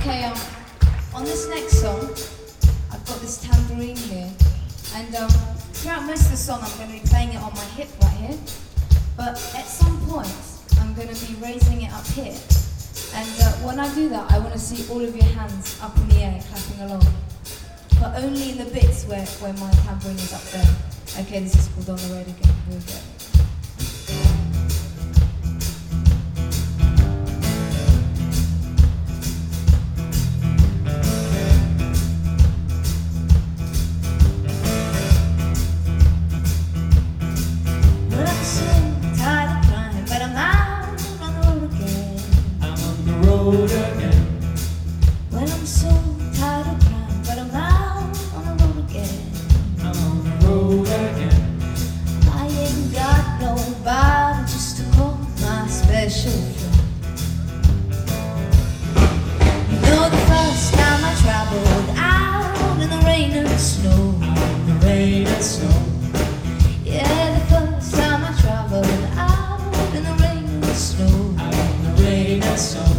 Okay, um, on this next song, I've got this tambourine here, and um, throughout most of the song, I'm going to be playing it on my hip right here, but at some point, I'm going to be raising it up here. And uh, when I do that, I want to see all of your hands up in the air clapping along, but only in the bits where, where my tambourine is up there. Okay, this is called On the Road Again. Here we go. coração.